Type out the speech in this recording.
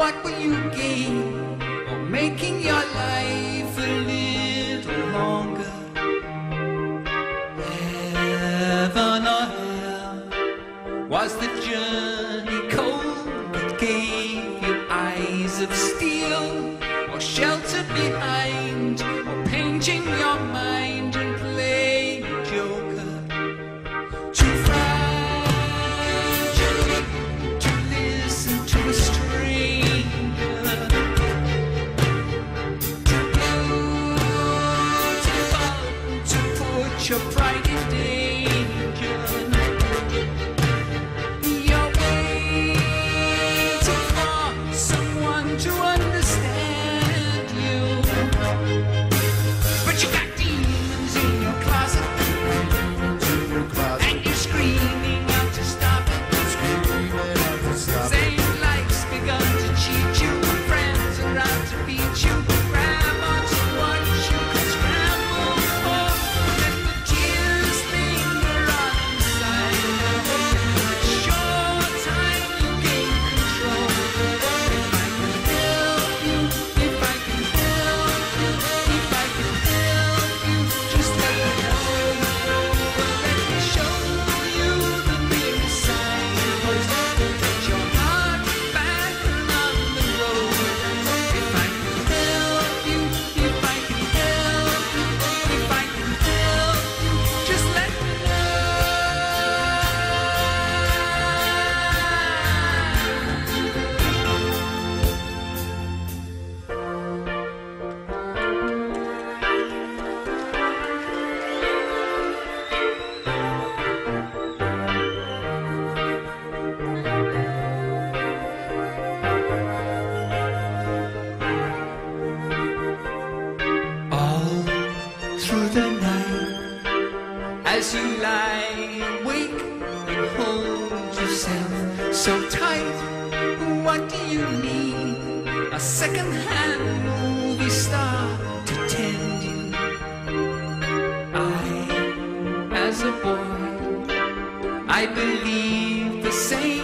what will you gain on making your life a little longer? Heaven or hell was the journey. what do you need? A second-hand movie star to tend you. I, as a boy, I believed the same.